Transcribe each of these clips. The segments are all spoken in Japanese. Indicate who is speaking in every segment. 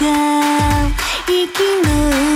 Speaker 1: が生きる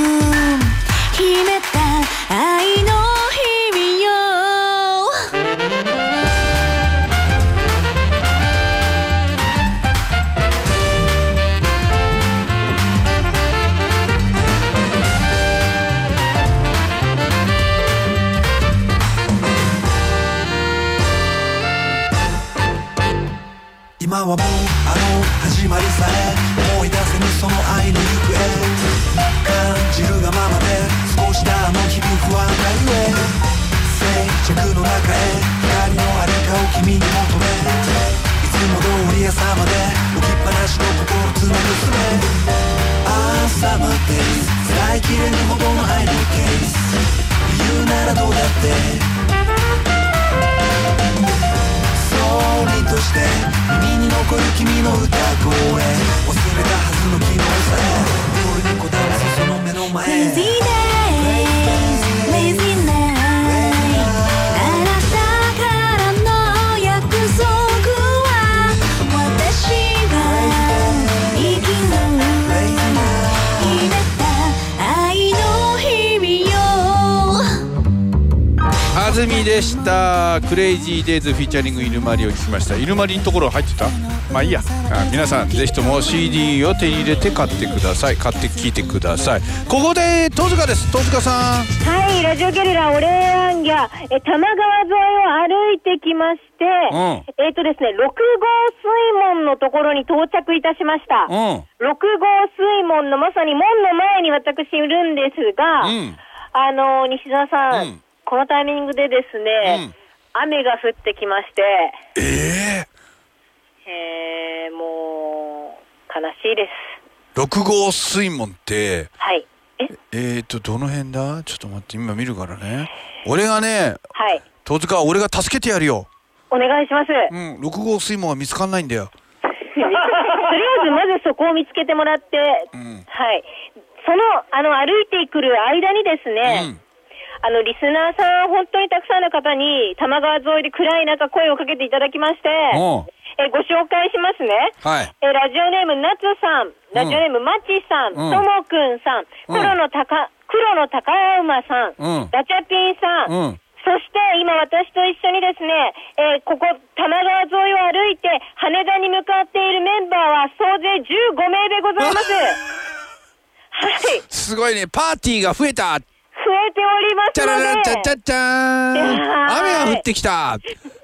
Speaker 2: 君の歌声。忘れたはずの昨日さえ。
Speaker 3: みでしたクレイジーデイズフィーチャリング犬マリを聞きました。犬マリのところ入ってた。まあいいや。あ皆さんぜひとも CD を手に入れて買ってください。買って聞いてください。ここで戸塚です。戸塚さん。
Speaker 4: はい、ラジオゲリラオレーアンギャ、え、多摩川沿いを歩いてきまして、
Speaker 3: うん。
Speaker 4: えっ、とですね、六号水門のところに到着いたしました。
Speaker 3: うん。
Speaker 4: 六号水門のまさに門の前に私いるんですが、
Speaker 3: うん。
Speaker 4: あの、西澤さん,、
Speaker 3: うん
Speaker 4: このタイミングでですね、
Speaker 3: うん
Speaker 4: 雨が降ってきまして、
Speaker 3: え
Speaker 4: えー、もう、悲しいです。
Speaker 3: ー、6号水門って
Speaker 4: はい。え
Speaker 3: えーとどの辺だ？ちょっと待って今見るからね俺がね
Speaker 4: はい。
Speaker 3: 戸塚俺が助けてやるよ
Speaker 4: お願いします。
Speaker 3: うん6号水門は見つかんないんだよ
Speaker 4: とりあえずまずそこを見つけてもらって、
Speaker 3: ん
Speaker 4: はい。その、あの、歩いてくる間にですね、
Speaker 3: うん
Speaker 4: あの、リスナーさん、本当にたくさんの方に、多摩川沿いで暗い中声をかけていただきまして、えご紹介しますね。
Speaker 3: はい。
Speaker 4: えラジオネーム、なつさん、ラジオネーム、まちさん、
Speaker 3: うん。
Speaker 4: ともくんさん、
Speaker 3: うん。
Speaker 4: 黒のたか、黒の高馬さん、
Speaker 3: うん。
Speaker 4: ガチャピンさん、
Speaker 3: うん。
Speaker 4: そして今私と一緒にですね、えーここ多摩川沿いを歩いて羽田に向かっているメンバーは総勢15名でございます。はい。
Speaker 3: すごいね。パーティーが増えた。
Speaker 4: 増えております
Speaker 3: チャララ
Speaker 4: ので。
Speaker 3: チャチャチャーン
Speaker 4: いやー
Speaker 3: 雨が降ってきた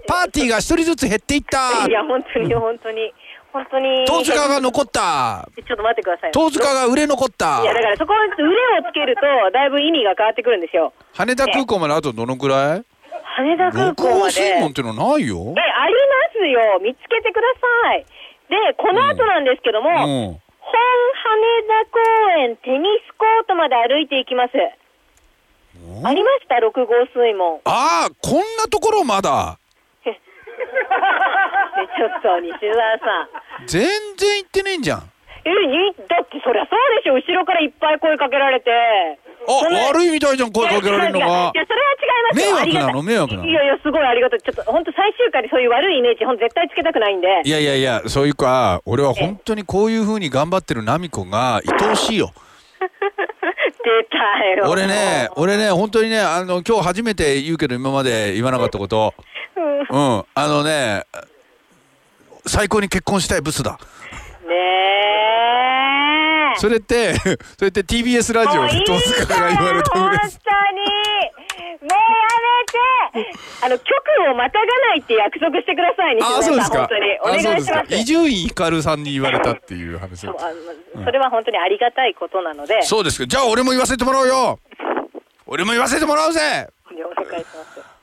Speaker 3: パーティーが一人ずつ減っていった
Speaker 4: いや、本当に本当に、本当に。
Speaker 3: 戸塚が残った
Speaker 4: ちょっと待ってください。
Speaker 3: 戸塚が売れ残った
Speaker 4: いや、だからそこ、腕をつけると、だいぶ意味が変わってくるんですよ。
Speaker 3: 羽田空港まであとどのくらい？
Speaker 4: 羽田空港まで。
Speaker 3: 水門ってのないよ
Speaker 4: え、ありますよ。見つけてください。で、この後なんですけども、
Speaker 3: うん
Speaker 4: 本羽田公園テニスコートまで歩いていきます。ありました、6号水門。
Speaker 3: ああこんなところまだ
Speaker 4: で ちょっと、西澤さん。
Speaker 3: 全然行ってねえんじゃん
Speaker 4: え、にだってそりゃそうでしょ。後ろからいっぱい声かけられて。
Speaker 3: あ悪いみたいじゃん声かけられるのが
Speaker 4: いや、それは違いますよ。
Speaker 3: 迷惑なの迷惑なの
Speaker 4: いやいや、すごいありがたい。ちょっと、本当最終回でそういう悪いイメージ、ほんと絶対つけたくないんで。
Speaker 3: いやいやいやそういうか俺は本当にこういう風に頑張ってるナミコが愛おしいよ
Speaker 4: 出たよ。
Speaker 3: 俺ね俺ね本当にねあの今日初めて言うけど今まで言わなかったこと
Speaker 4: うん。ね
Speaker 3: うんあのね最高に結婚したいブスだ
Speaker 4: え。
Speaker 3: それってそれって TBS ラジオで戸塚が言われた
Speaker 4: もういい
Speaker 3: 嬉しい
Speaker 4: から本当に。あの、局をまたがないって約束してください、西
Speaker 3: ああ
Speaker 4: 村さん。
Speaker 3: そうですか。
Speaker 4: 本当に。お
Speaker 3: あ
Speaker 4: 願いしま
Speaker 3: す。伊集院光さんに言われたっていう話。
Speaker 4: それは本当にありがたいことなので、
Speaker 3: そうですか。じゃあ俺も言わせてもらおうよ。俺も言わせてもらうぜ。
Speaker 4: お願いします。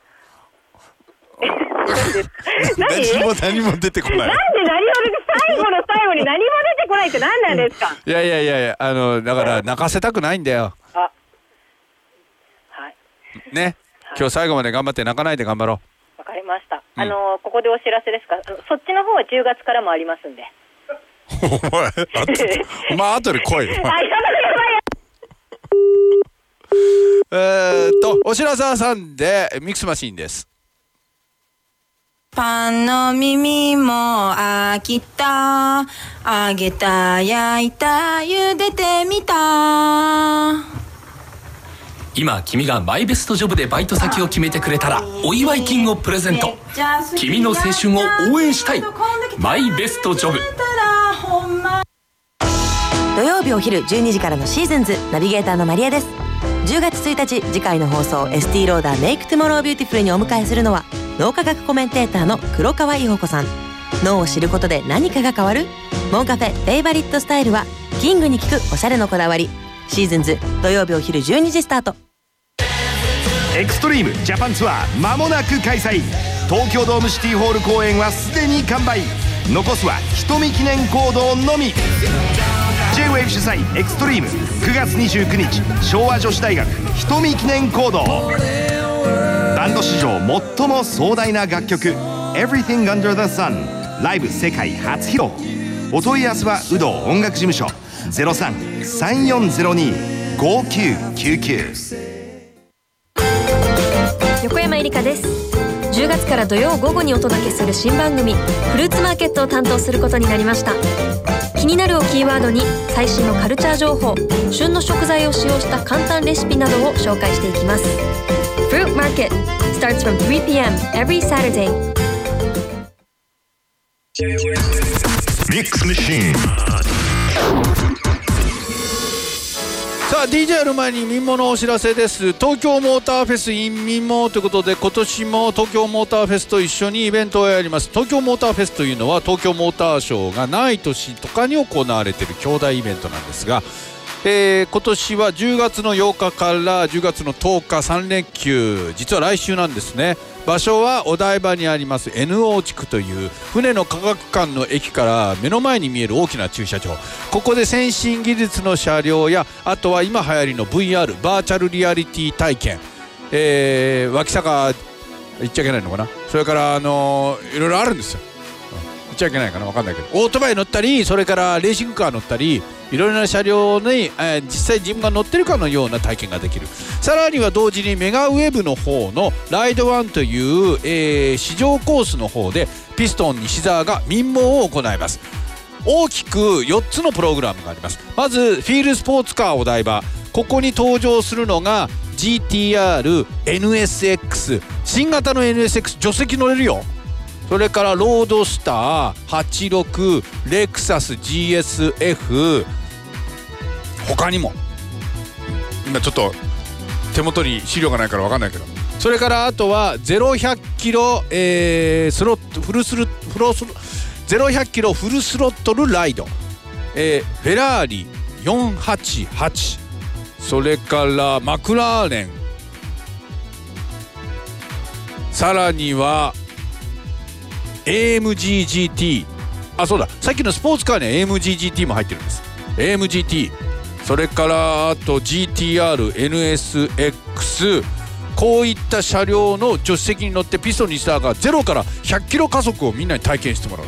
Speaker 4: 何？
Speaker 3: 何も何も出てこない。
Speaker 4: なんで何も出て最後の最後に何も出てこないって何なんですか、
Speaker 3: いやいやいやいやあのだから泣かせたくないんだよ。
Speaker 4: あ。はい
Speaker 3: ね今日最後まで頑張って泣かないで頑張ろ
Speaker 4: わかりました、
Speaker 3: うん。
Speaker 4: あのここでお知らせですか？そっちの方は10月からもありますんで。
Speaker 3: うお前あと お前後で来い えーっとお白沢さんでミックスマシーンです。
Speaker 5: パンの耳も飽きた。揚げた焼いた茹でてみた
Speaker 6: 今君がマイベストジョブでバイト先を決めてくれたらお祝い金をプレゼント。君の青春を応援したい。マイベストジョブ。
Speaker 7: 土曜日お昼12時からの Seasons ナビゲーターのマリエです。10月1日次回の放送 ST ローダーメイクトゥモロービューティフルにお迎えするのは脳科学コメンテーターの黒川伊保子さん。脳を知ることで何かが変わる？モンカフェ Favorite Style はキングに聞くおしゃれのこだわり。シーズンズ土曜日お昼12時スタート。
Speaker 8: エクストリームジャパンツアー間もなく開催。東京ドームシティホール公演はすでに完売。残すは瞳記念行動のみ。J-WAVE 主催エクストリーム9月29日昭和女子大学瞳記念行動。バンド史上最も壮大な楽曲 Everything Under the Sun ライブ世界初披露。お問い合わせは有働音楽事務所。03-3402-5999
Speaker 9: 横山えりかです。10月から土曜午後にお届けする新番組フルーツマーケットを担当することになりました。気になるをキーワードに最新のカルチャー情報旬の食材を使用した簡単レシピなどを紹介していきます。Fruit Market starts from 3pm every Saturday.
Speaker 8: Mix Machine
Speaker 3: さあ DJ やる前に民ものお知らせです。東京モーターフェス in 民もということで今年も東京モーターフェスと一緒にイベントをやります。東京モーターフェスというのは東京モーターショーがない年とかに行われている兄弟イベントなんですがえー今年は10月の8日から10月の10日3連休実は来週なんですね。場所はお台場にあります NO 地区という船の科学館の駅から目の前に見える大きな駐車場。ここで先進技術の車両やあとは今流行りの VR バーチャルリアリティ体験、えー脇坂言っちゃいけないのかな？それからあのーいろいろあるんですよ。言っちゃいけないかな？分かんないけど。オートバイ乗ったりそれからレーシングカー乗ったりいろいろな車両に、えー実際自分が乗ってるかのような体験ができる。さらには同時にメガウェブの方のライドワンという、えー試乗コースの方でピストン西澤が民謀を行います。大きく4つのプログラムがあります。まずフィールスポーツカーお台場。ここに登場するのが GTRNSX 新型の NSX 助手席乗れるよ。それからロードスター86レクサス GSF 他にも。今ちょっと手元に資料がないから分かんないけど。それからあとは0100キロ、えースロットフルスルフロス0100キロフルスロットルライド、えーフェラーリ488それからマクラーレン。さらには AMGGT あそうだ。さっきのスポーツカーには AMGGT も入ってるんです。AMGT それからあと GTRNSX こういった車両の助手席に乗ってピストンにしたが0から100キロ加速をみんなに体験してもらう。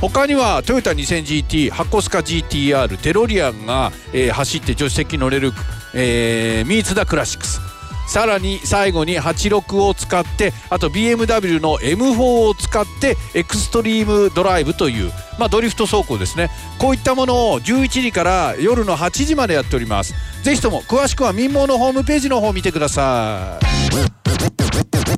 Speaker 3: 他にはトヨタ 2000GT ハコスカ GTR デロリアンが、えー走って助手席に乗れる、えーミーツダクラシックス。さらに最後に86を使ってあと BMW の M4 を使ってエクストリームドライブという、まあ、ドリフト走行ですね。こういったものを11時から夜の8時までやっております。ぜひとも詳しくは民謀のホームページの方を見てください「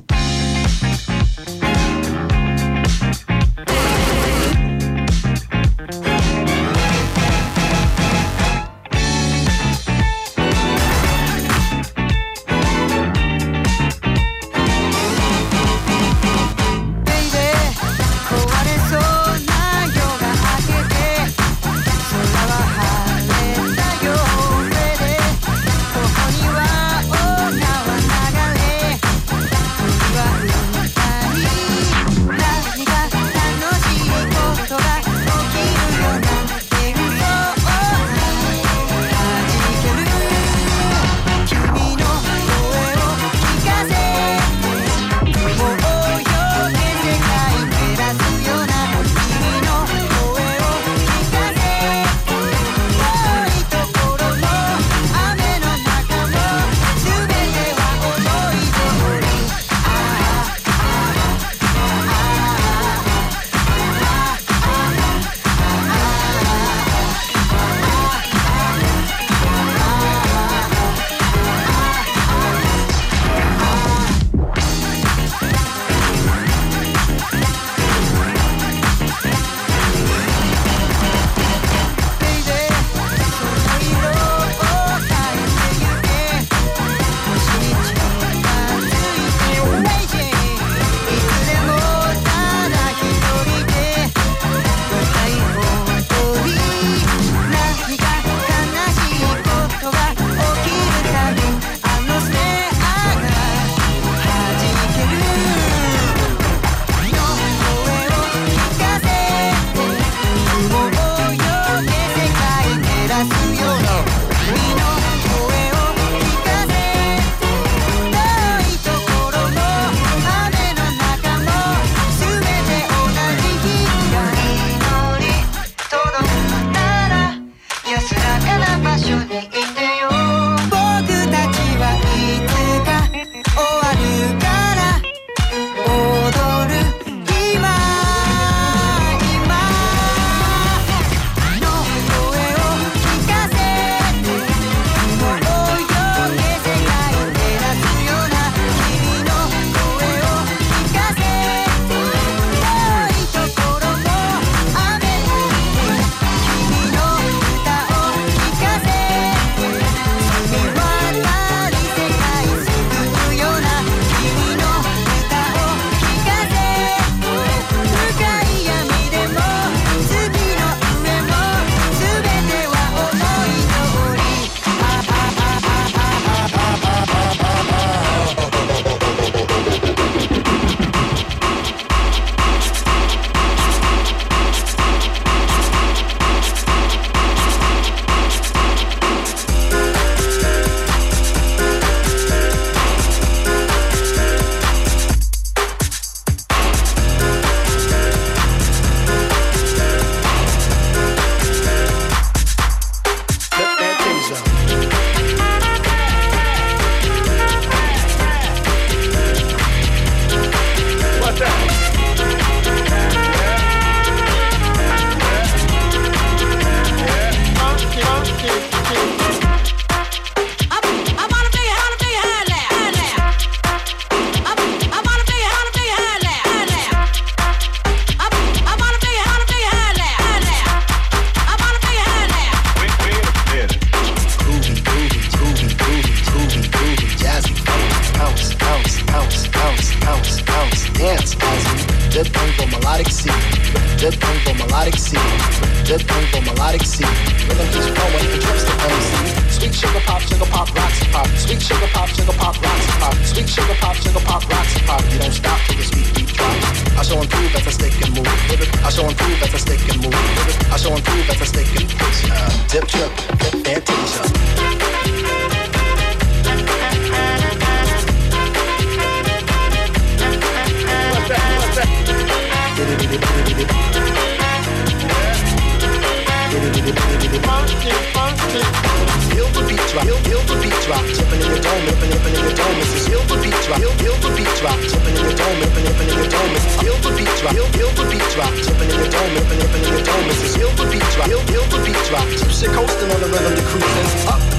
Speaker 10: You're coasting on the rhythm,
Speaker 2: the
Speaker 1: creep is
Speaker 11: up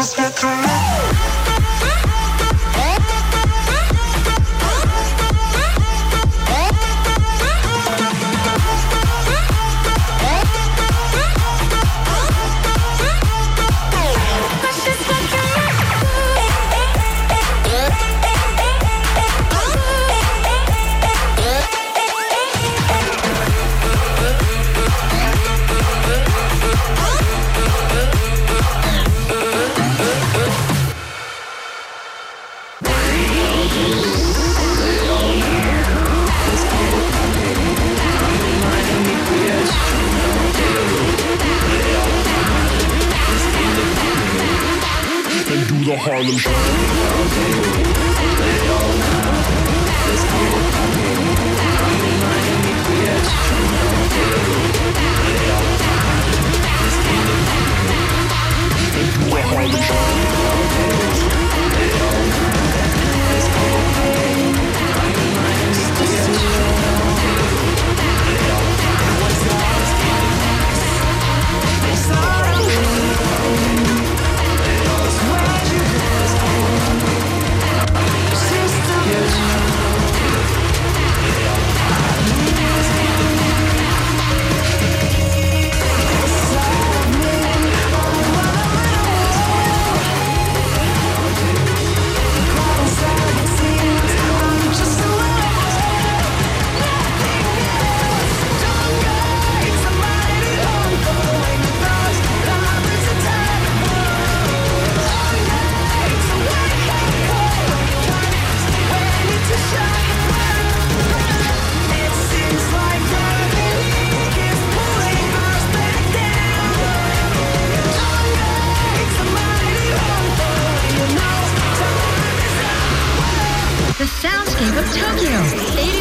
Speaker 12: just get through. Tokyo,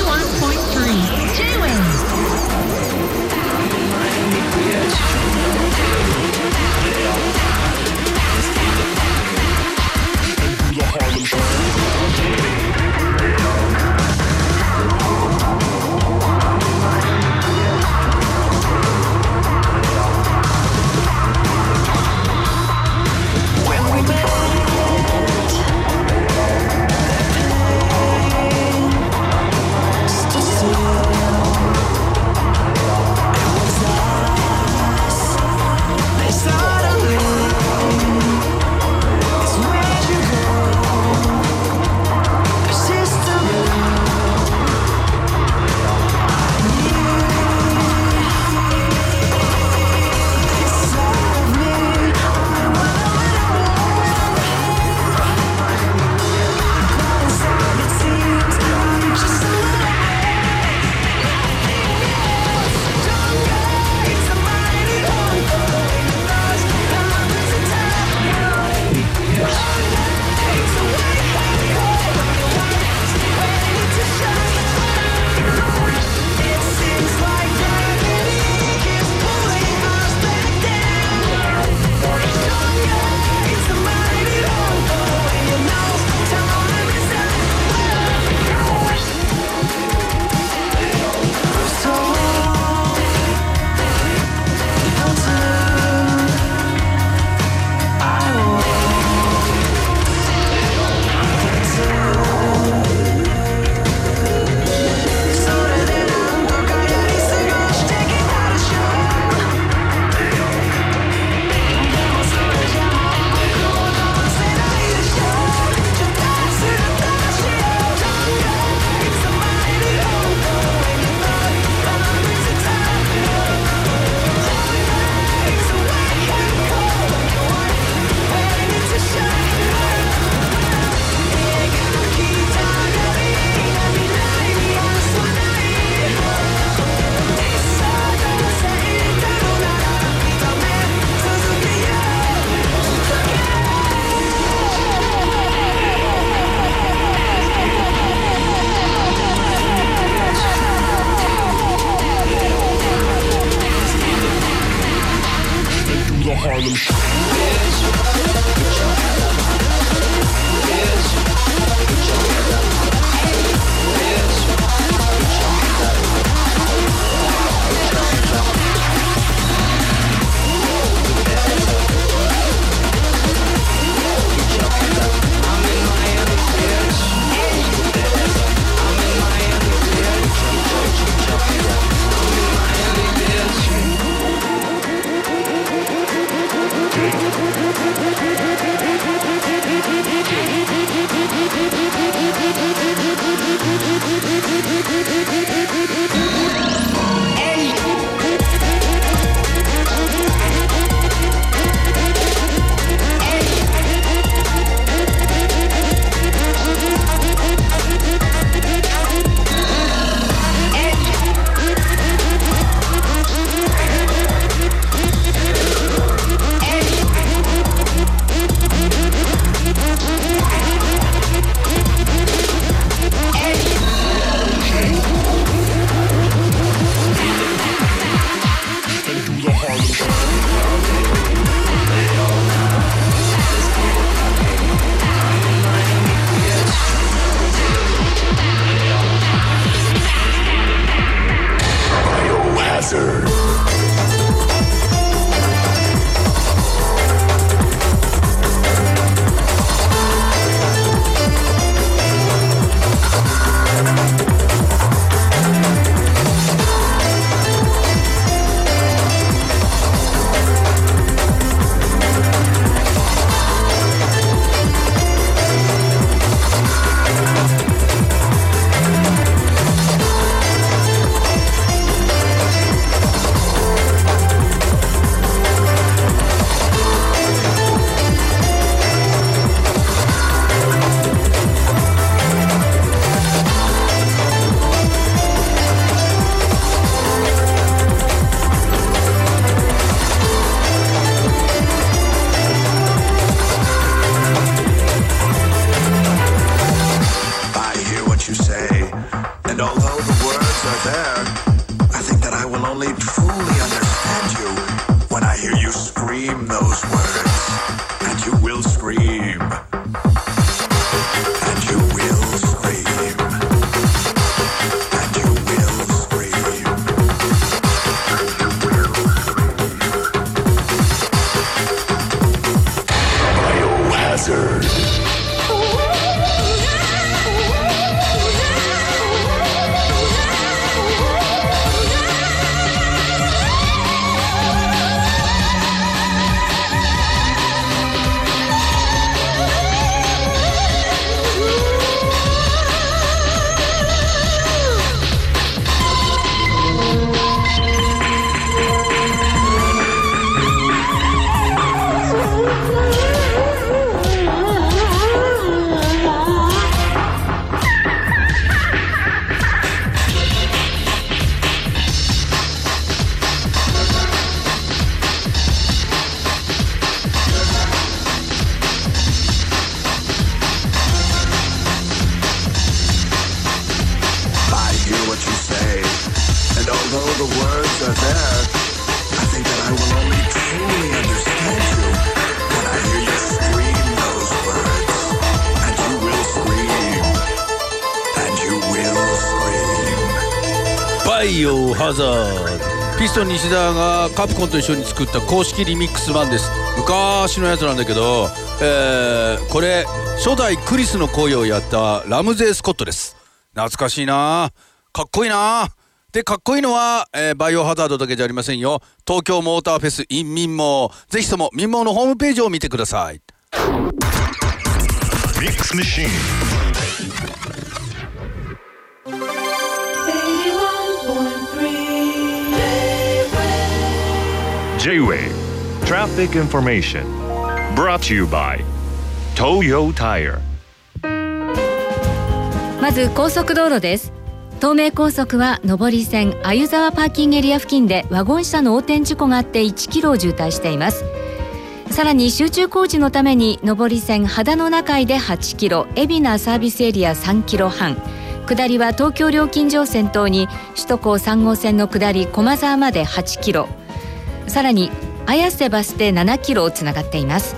Speaker 3: イオハザードピストン西田がカプコンと一緒に作った公式リミックス版です。昔のやつなんだけど、えーこれ初代クリスの声をやったラムゼー・スコットです。懐かしいな。かっこいいな。でかっこいいのは、えーバイオハザードだけじゃありませんよ。東京モーターフェス in 民毛ぜひとも民毛のホームページを見てください。
Speaker 11: Mix Machine. J-Wave Traffic Information. Brought to you by Toyo Tire.
Speaker 13: まず高速道路です。東名高速は上り線鮎沢パーキングエリア付近でワゴン車の横転事故があって1キロを渋滞しています。さらに集中工事のために上り線秦野中井で8キロ海老名サービスエリア3キロ半。下りは東京料金所を先頭に首都高3号線の下り駒沢まで8キロ。さらに綾瀬バス停7キロつながっています。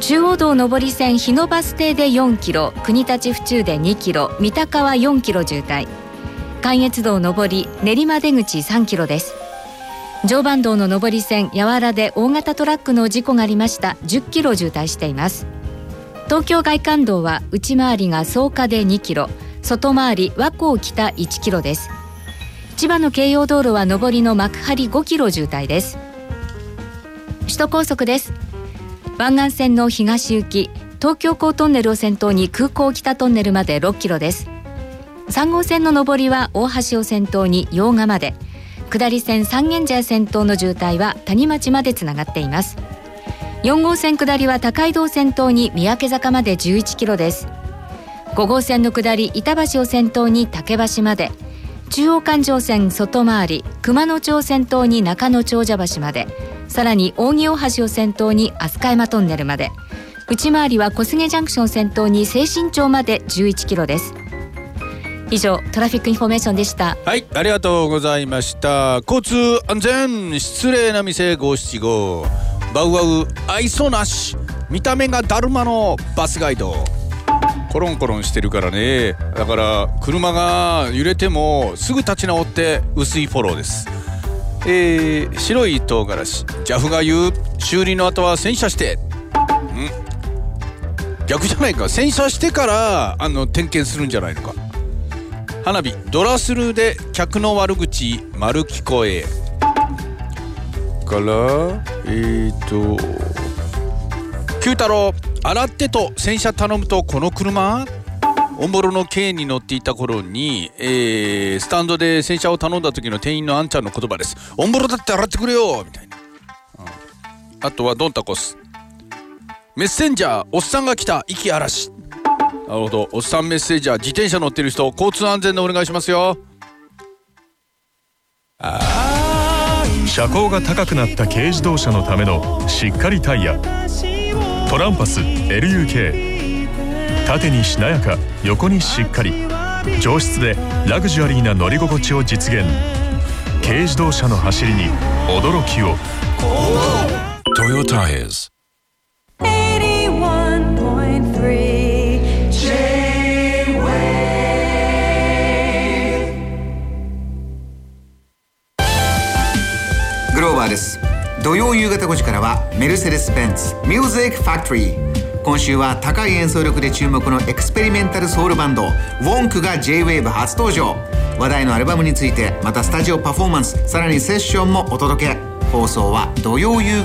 Speaker 13: 中央道上り線日野バス停で4キロ国立府中で2キロ三鷹は4キロ渋滞。関越道上り練馬出口3キロです。常磐道の上り線八原で大型トラックの事故がありました。10キロ渋滞しています。東京外環道は内回りが草加で2キロ外回り和光北1キロです。千葉の京葉道路は上りの幕張5キロ渋滞です。首都高速です。湾岸線の東行き東京港トンネルを先頭に空港北トンネルまで6キロです。3号線の上りは大橋を先頭に洋賀まで。下り線三軒茶屋先頭の渋滞は谷町までつながっています。4号線下りは高井道先頭に三宅坂まで11キロです。5号線の下り板橋を先頭に竹橋まで。中央環状線外回り熊野町先頭に中野長者橋までさらに扇大橋を先頭に飛鳥山トンネルまで。内回りは小菅ジャンクション先頭に清新町まで11キロです。以上 traffic information でした。
Speaker 3: はいありがとうございました。交通安全失礼な店五七五。バウワウ愛想なし。見た目がだるまのバスガイド。コロンコロンしてるからね。だから車が揺れてもすぐ立ち直って薄いフォローです。えー、白い唐辛子。JAF が言う修理の後は洗車して。ん。逆じゃないか。洗車してからあの点検するんじゃないのか。花火。ドラスルーで客の悪口丸聞こえ。からえーと九太郎。洗ってと洗車頼むとこの車？オンボロの軽に乗っていた頃に、えー、スタンドで洗車を頼んだ時の店員のあんちゃんの言葉です「オンボロだって洗ってくれよ」みたいな、うん、あとはドンタコス。メッセンジャーおっさんが来た息嵐なるほど。おっさんメッセージャー自転車乗ってる人交通安全でお願いしますよ。
Speaker 14: 車高が高くなった軽自動車のためのしっかりタイヤ。トランパス LUK 縦にしなやか横にしっかり。上質でラグジュアリーな乗り心地を実現。軽自動車の走りに驚きを。
Speaker 15: トヨタイズ
Speaker 16: グローバーです土曜夕方5時からはメルセデス・ベンツミュージック・ファクトリー。今週は高い演奏力で注目のエクスペリメンタルソウルバンドウォンクが J-WAVE 初登場。話題のアルバムについてまたスタジオパフォーマンスさらにセッションもお届け。放送は土曜夕方